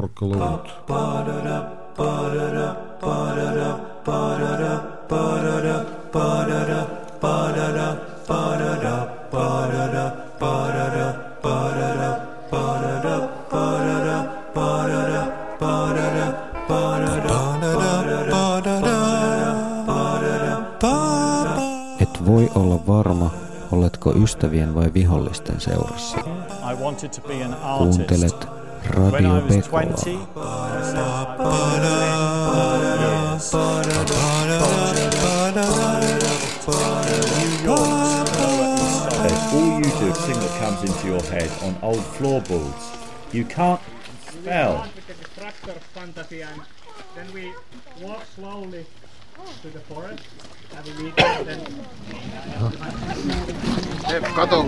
Porkkelut. Et voi olla varma, oletko ystävien vai vihollisten seurassa. I wanted to be an When I was Pekolaa. 20, I said, New York, nowhere to stop. There's all you do is sing that comes into your head on old floorboards. You can't spell. with the tractor then we walk slowly to the forest have a meeting and then Kato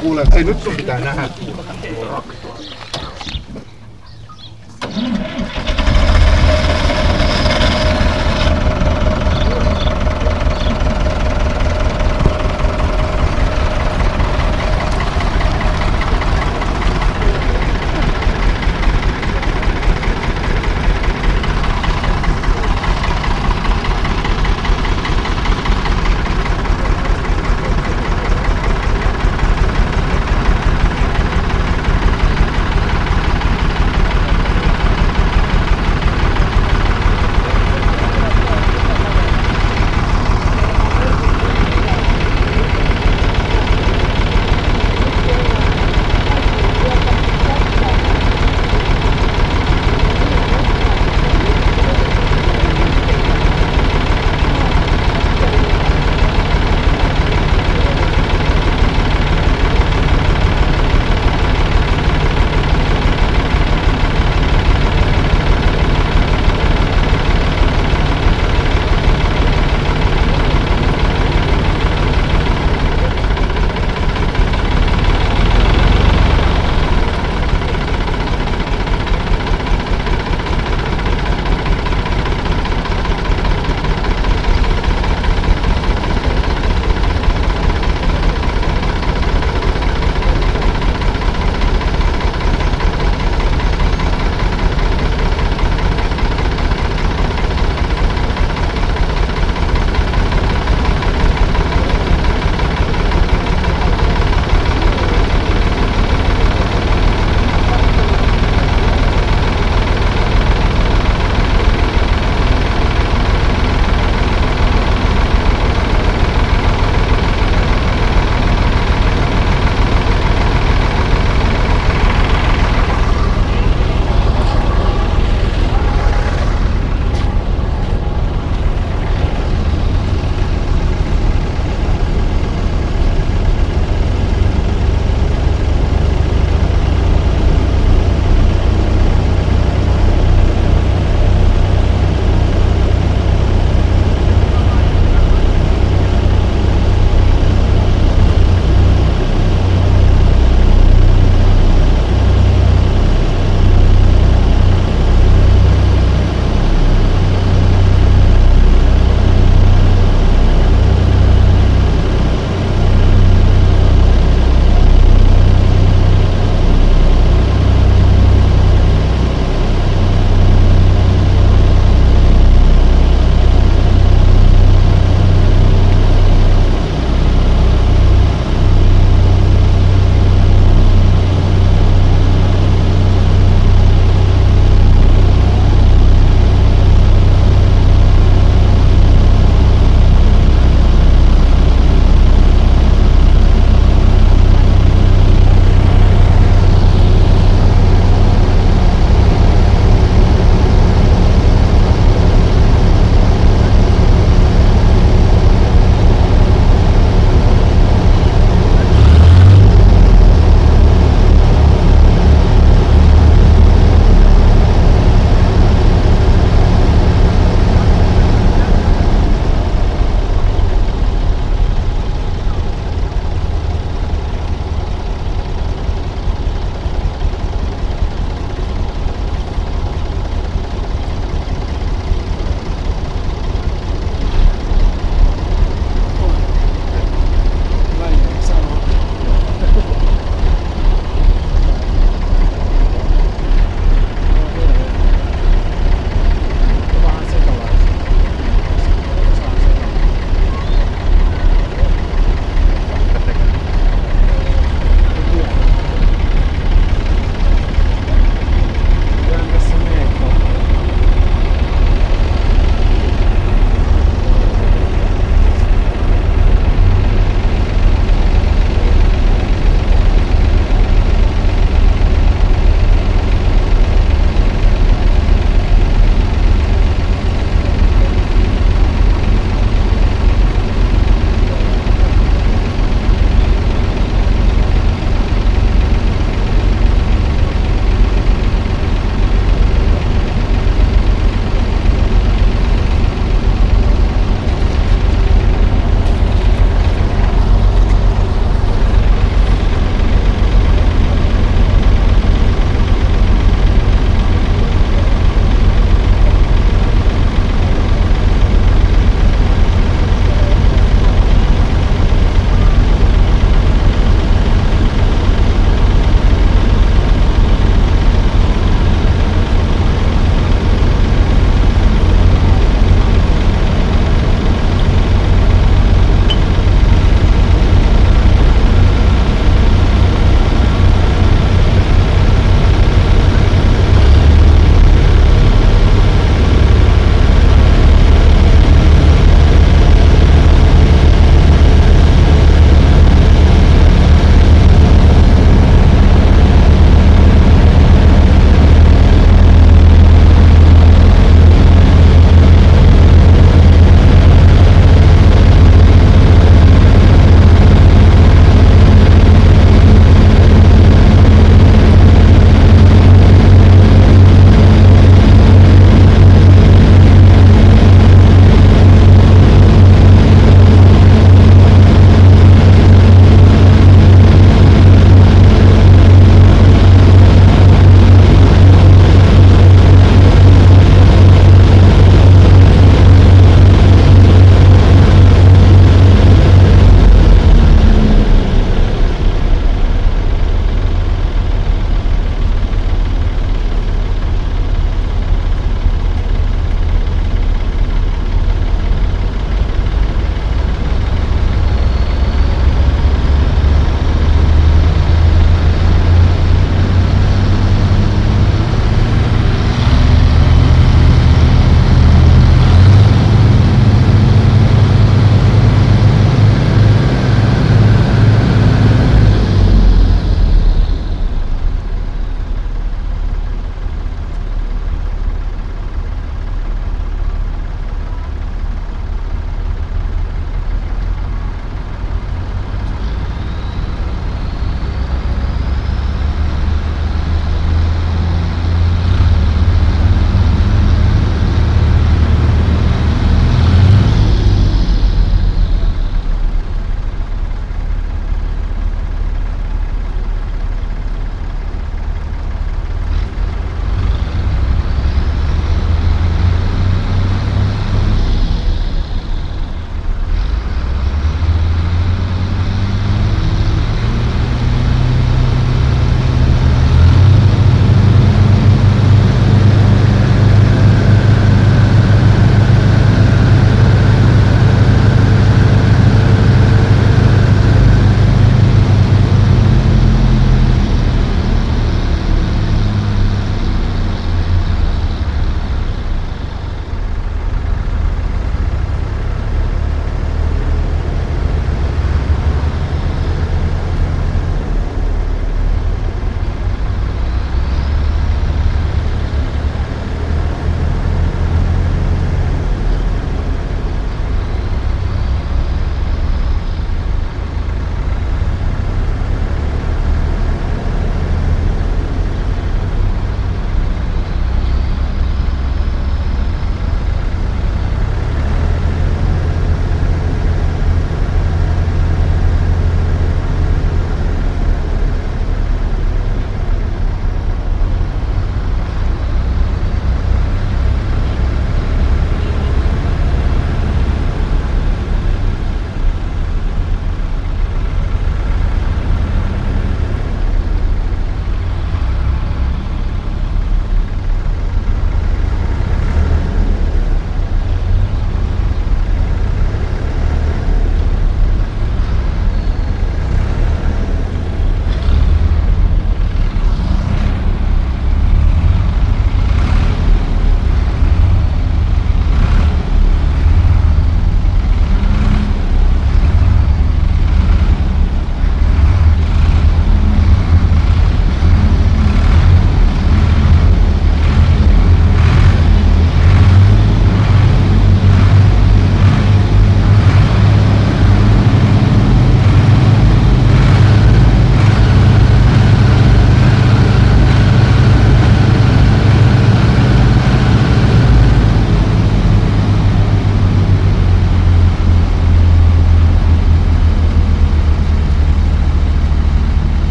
kuule, ei nyt sun pitää nähdä.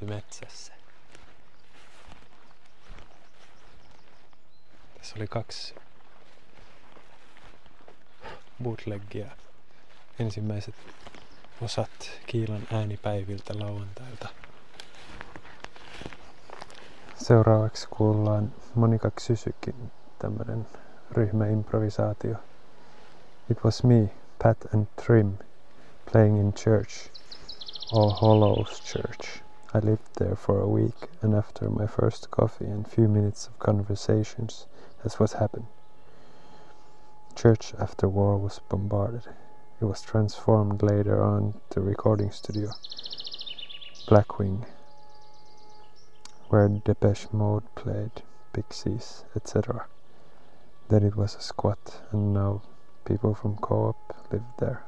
Mäntymetsässä. Tässä oli kaksi bootleggia. Ensimmäiset osat Kiilan äänipäiviltä lauantailta. Seuraavaksi kuullaan Monika Ksysykin tämmönen ryhmäimprovisaatio. It was me, Pat and Trim, playing in church, All Hallows Church. I lived there for a week, and after my first coffee and few minutes of conversations, that's what happened. Church after war was bombarded. It was transformed later on to recording studio, Blackwing, where Depeche Mode played, Pixies, etc. Then it was a squat, and now people from Co-op live there.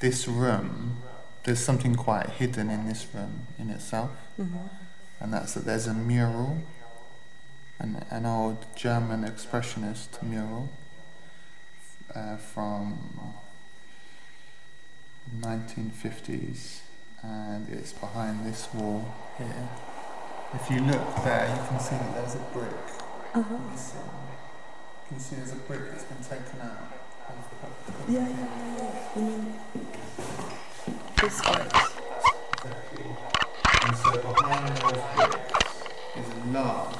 This room, there's something quite hidden in this room in itself, and that's that there's a mural, an, an old German expressionist mural uh, from 1950s, and it's behind this wall here. If you look there, you can see that there's a brick missing. You can see there's a brick that's been taken out. Yeah, yeah, yeah, yeah. Mean this part? And so behind those bricks is a large,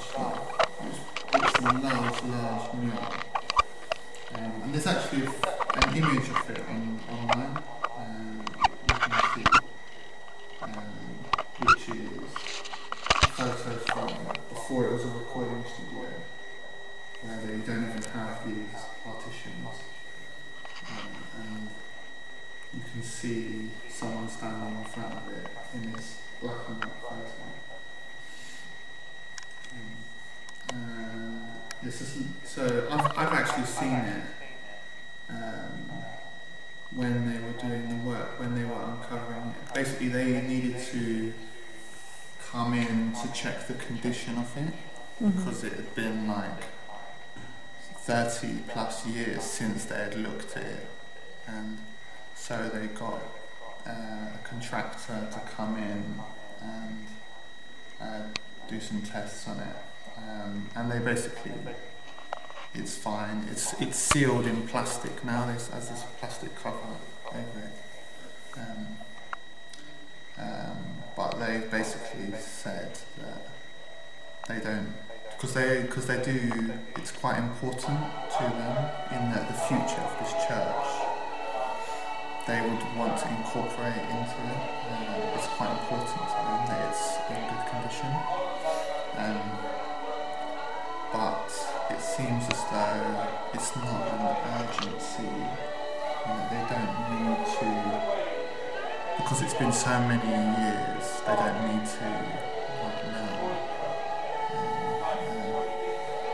it's, a large, large mural. Um, and there's actually an image of it on, online, um, you can see, um, which is photos from before it was a recording studio, where they don't even have these partitions. Um, and you can see someone standing in front of it in this black and white photo. Um, uh, this is, so I've, I've actually seen it um, when they were doing the work, when they were uncovering it. Basically, they needed to come in to check the condition of it because it had been like 30 plus years since they had looked at it. And so they got uh, a contractor to come in and uh, do some tests on it. Um, and they basically, it's fine. It's it's sealed in plastic now. This has this plastic cover over it. Um, um, but they basically said that they don't because they because they do. It's quite important to them in that the future of this church they would want to incorporate into it. Uh, it's quite important to them that it's in good condition. Um, but it seems as though it's not an urgency. You know, they don't need to, because it's been so many years, they don't need to right now um, uh,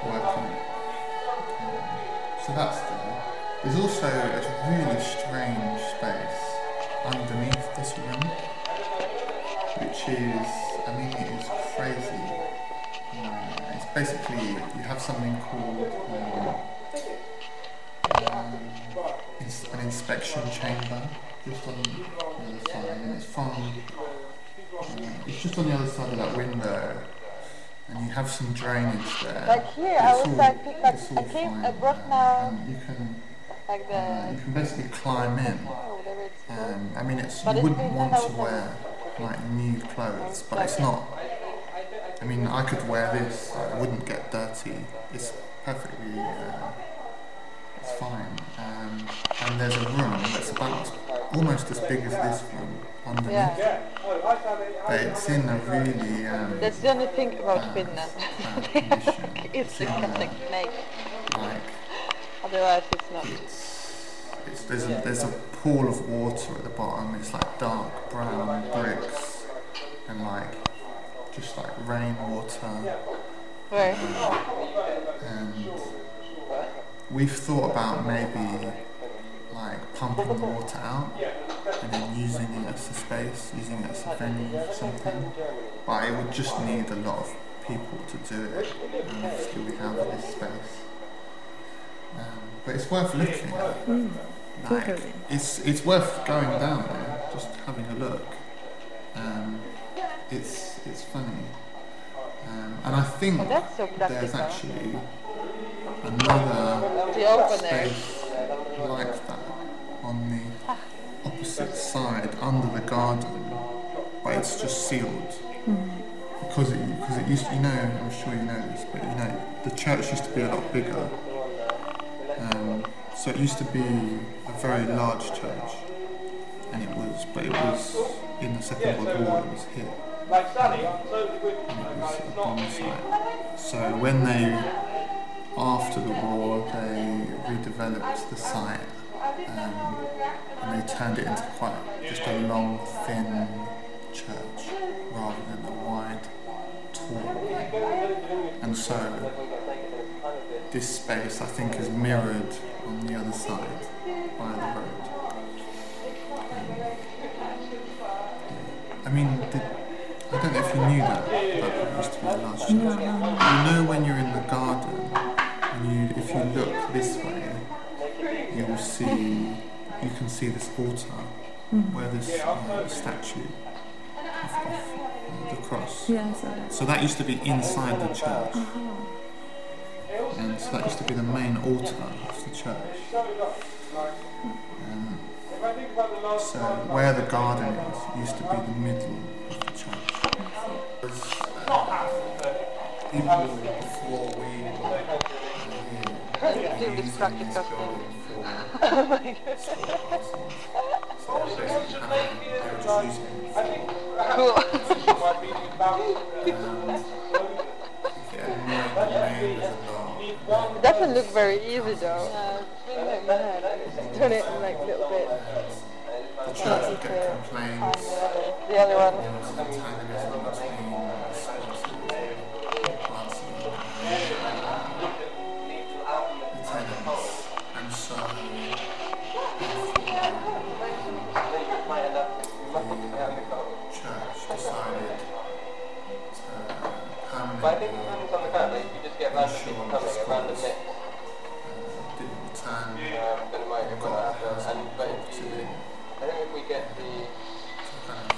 work on it. Um, so that's there. There's also a really strange space underneath this room, which is, I mean, it is crazy. Uh, basically, you have something called um, um, ins- an inspection chamber just on the other side, and it's from uh, it's just on the other side of that window, and you have some drainage there. Like here, I was like, pick- all I came, fine. I brought now And you can like uh, the you can basically climb in. or whatever it's called. Um, I mean, it's But you wouldn't want to wear like new clothes, but it's not. I mean, I could wear this; I wouldn't get dirty. It's perfectly. Uh, it's fine. Um, and there's a room that's about almost as big as this room underneath. Yeah, But it's in a really um, that's the only thing about uh, Finland. condition. it's a Catholic snake. Like Otherwise, it's not. it's, it's there's a, there's a pool of water at the bottom. It's like dark brown bricks and like just like rainwater. Where? And we've thought about maybe like pumping the water out and then using it as a space, using it as a venue for something. But it would just need a lot of people to do it. And obviously we have this space. Um, but it's worth looking at. Like, it's it's worth going down there, just having a look. Um, it's it's funny, and I think Oh, that's so there's actually another The space like that on the opposite side under the garden, but it's just sealed. Because it, because it used, to, you know, I'm sure you know this, but you know, the church used to be a lot bigger. Um, so it used to be a very large church, and it was, but it was in the Second World War. It was hit, and it was a bomb site. So when they, after the war, they redeveloped the site, um, and they turned it into quite just a long, thin church rather than a wide, tall. And so this space, I think, is mirrored on the other side by the road. Um, I mean, did, I don't know if you knew that, but it used to be a large church. You know when you're in the garden, and you, if you look this way, you will see, you can see this altar where this uh, statue of, of the cross. Yeah, I saw that. So that used to be inside the church. And so that used to be the main altar of the church. Um, so where the garden is used to be the middle So basically, they were just using it for Cool. getting more named as a law. It doesn't look very easy though. It's really like my head. Just turn it like a little bit. The church would get complaints. The other one. Permanently ensure the schools uh, didn't return or got housing property in to kind of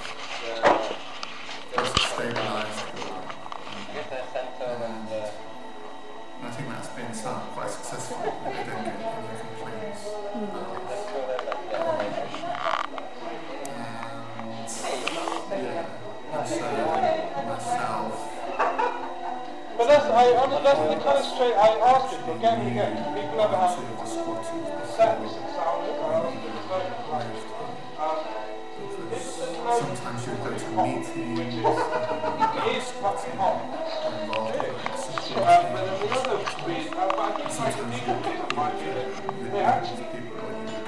just stabilise the building. And I think that's been quite successfully. They don't get any complaints. And yeah, and But that's, I, I, that's the kind of straight I asked it again and again. People never have had to the squatters sex before and sound. because sometimes you go to meetings, It is fucking hot. involved in Uh, supporting. but then the other speed, uh, but I think like the Sometimes legal you people might be that you they actually people when you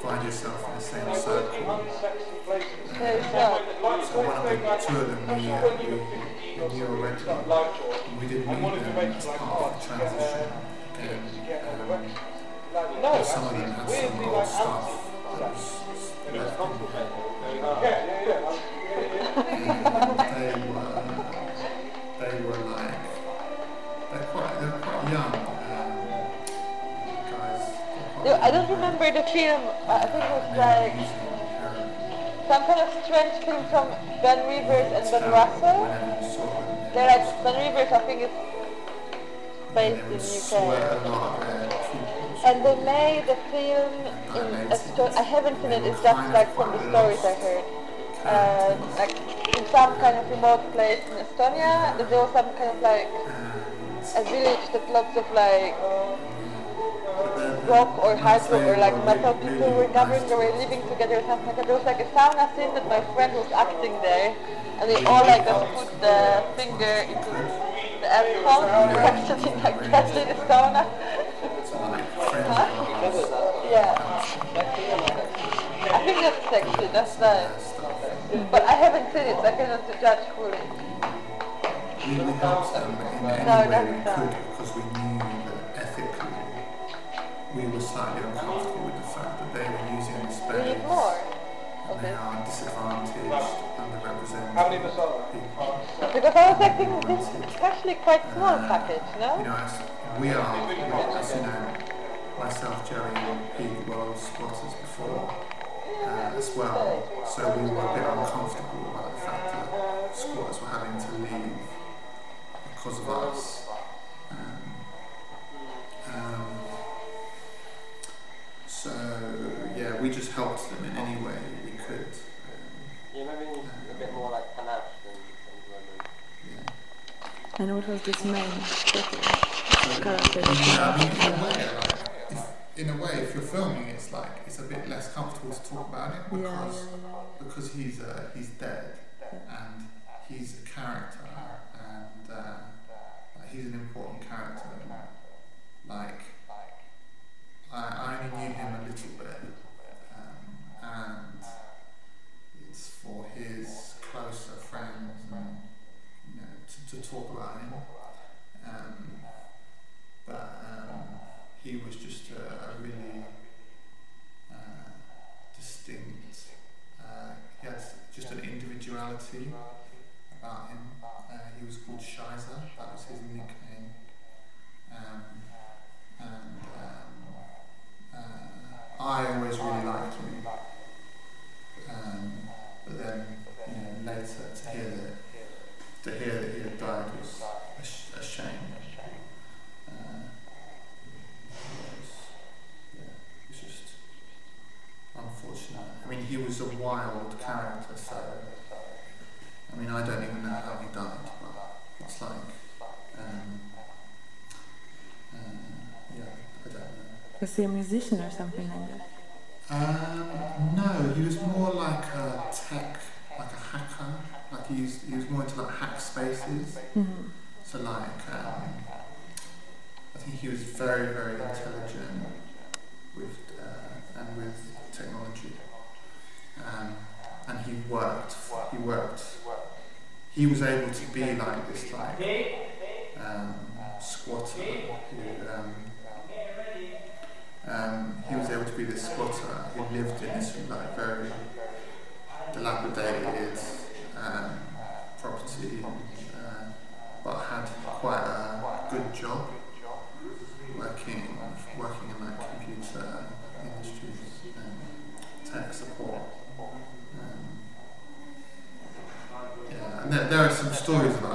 find yourself in the same circle. unsexy places. Yeah, it's not. So one of the two of them we, uh, we, we knew already. And we did meet them as part of the transition. And um, some of them had some old stuff that was left in there. yeah, yeah, yeah. And they were, they were like, they're quite, they're quite young. Um, guys. quite No, I don't remember the film. I think it was like Using heroin. Some kind of strange film from Ben Rivers and Ben Russell. They're like Ben Rivers, I think it's based in UK. a. And they made the film in Estonia. I haven't seen it. It's just like from the stories I heard. Uh, like in some kind of remote place in Estonia, there was some kind of like a village that lots of like rock or hard rock or like metal people were gathering, they were living together or something like that. There was like a sauna scene that my friend was acting there, and they all like just put the finger into the asshole and were sitting like that in the sauna. So like friends of ours, Yeah. I think that's sexy, that's nice. But I haven't seen it, so I cannot judge fully. we we helped them in any No, that's not. We were slightly uncomfortable with the fact that they were using the We space need more of and they are disadvantaged, underrepresented How many masala? people. Because I was like thinking, this is actually quite small package, You no? know, as we are, we- as you know, myself, Jerry, and Pete were squatters before uh, as well. So we were a bit uncomfortable about the fact that squatters were having to leave because of us. Helped them in any way we could. Um, Yeah, maybe a bit more like panache than, than women. yeah. And what was this main character? Yeah, I mean, in a way, if, in a way, if you're filming, it's like it's a bit less comfortable to talk about it Yeah, because yeah, because he's uh, he's dead and he's a character and uh, he's an important character. Like I, I only knew him a little bit, um, and it's for his closer friends and you know to, to talk about him. Um, but um, he was just a, a really uh, distinct. Uh, he had just an individuality about him. Uh, he was called Shiza. That was his nickname. Um, and um, uh, I always really liked him. Um, but then, you know, later to hear that to hear that he had died was a, sh- a shame. Uh, it was, yeah, it was just unfortunate. I mean, he was a wild character, so I mean, I don't even know how he died, but it's like, um, uh, yeah, I don't know. Was he a musician or something like that? Um, no, he was more like a tech, like a hacker. Like he was, he was more into like hack spaces. Mm-hmm. So like, um, I think he was very, very intelligent with uh, and with technology. Um, and he worked. He worked. He was able to be like this, like um, squatter who. Um, he was able to be this squatter who lived in this like very dilapidated um, property, uh, but had quite a good job working working in like computer industries and tech support. Um, yeah, and there, there are some stories about